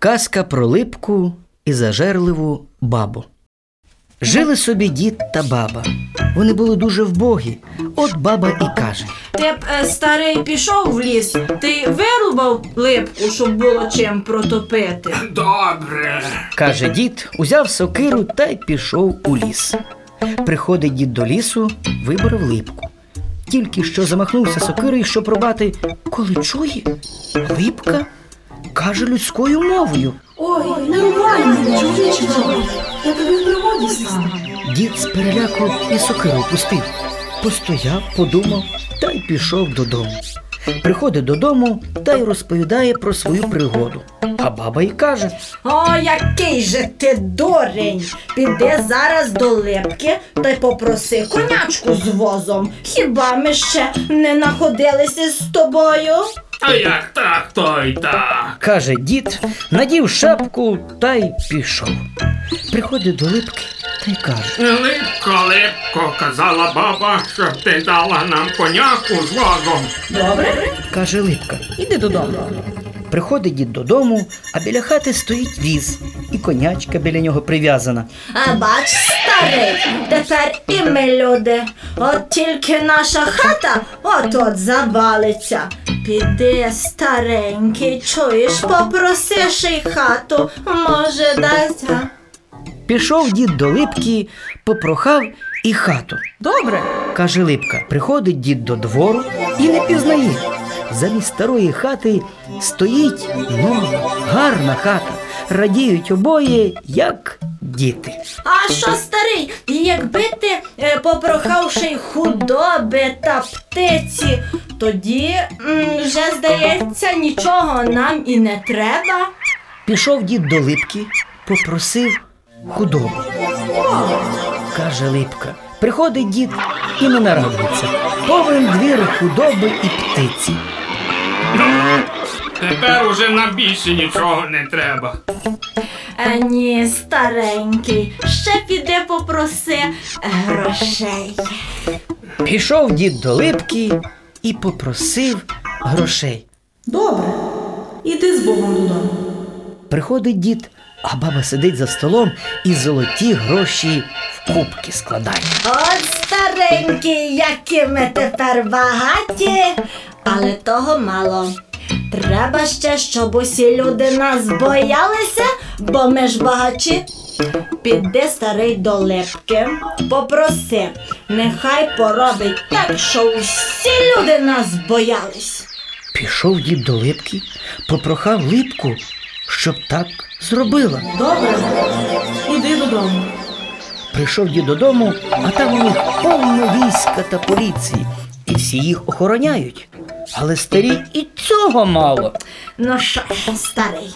Казка про липку і зажерливу бабу. Жили собі дід та баба. Вони були дуже вбогі. От баба і каже: Ти б е, старий пішов в ліс, ти вирубав липку, щоб було чим протопити. Добре. каже дід, узяв сокиру та й пішов у ліс. Приходить дід до лісу, вибрав липку. Тільки що замахнувся сокирою, щоб рубати, коли чує, липка каже людською мовою. Ой, мене, чоловіче я тобі в пригоді стану. Дід з переляку і сокиру пустив. Постояв, подумав та й пішов додому. Приходить додому та й розповідає про свою пригоду. А баба й каже: О, який же ти дурень! Піди зараз до липки та й попроси конячку з возом. Хіба ми ще не находилися з тобою? А як так, то й так. каже дід, надів шапку та й пішов. Приходить до липки та й каже: Липко, липко, казала баба, щоб ти дала нам коняку з возом. Добре? каже липка, іди додому. Приходить дід додому, а біля хати стоїть віз, і конячка біля нього прив'язана. А бач, старий, тепер і ми люди. От тільки наша хата от-от завалиться. Піди, старенький, чуєш, попроси ще хату, може дасть. а? Пішов дід до липки, попрохав і хату. Добре. каже Липка. Приходить дід до двору і не пізнає. Замість старої хати стоїть нова, гарна хата. Радіють обоє, як діти. А що, старий, якби ти е, попрохав ще й худоби та птиці, тоді м, вже, здається, нічого нам і не треба. Пішов дід до Липки, попросив худобу. Каже Липка. Приходить дід і не нарадується. Повен двір худоби і птиці. Тепер уже нам більше нічого не треба. Е, ні, старенький, ще піди попроси грошей. Пішов дід до Липки і попросив грошей. Добре, іди з Богом додому. Приходить дід, а баба сидить за столом і золоті гроші в кубки складає. От старенький, які ми тепер багаті, але того мало. Треба ще, щоб усі люди нас боялися, бо ми ж багачі. Піди старий до липки, попроси, нехай поробить так, що усі люди нас боялись. Пішов дід до липки, попрохав липку, щоб так зробила. Добре, іди додому. Прийшов дід додому, а там у них повно війська та поліції, і всі їх охороняють. Але старі і цього мало. Ну що ж, старий,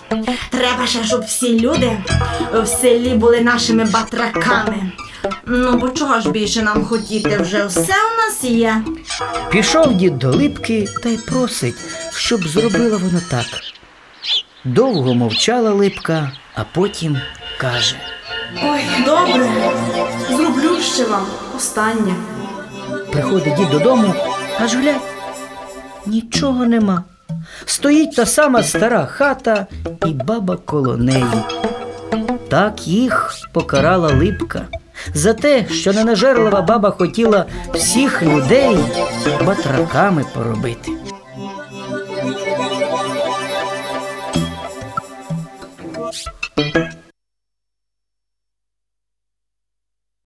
треба ще, щоб всі люди в селі були нашими батраками. Ну, бо чого ж більше нам хотіти, вже все у нас є. Пішов дід до липки та й просить, щоб зробила вона так. Довго мовчала липка, а потім каже. Ой, добре, зроблю ще вам останнє. Приходить дід додому, аж глянь, нічого нема. Стоїть та сама стара хата і баба коло неї. Так їх покарала липка за те, що ненажерлива баба хотіла всіх людей батраками поробити.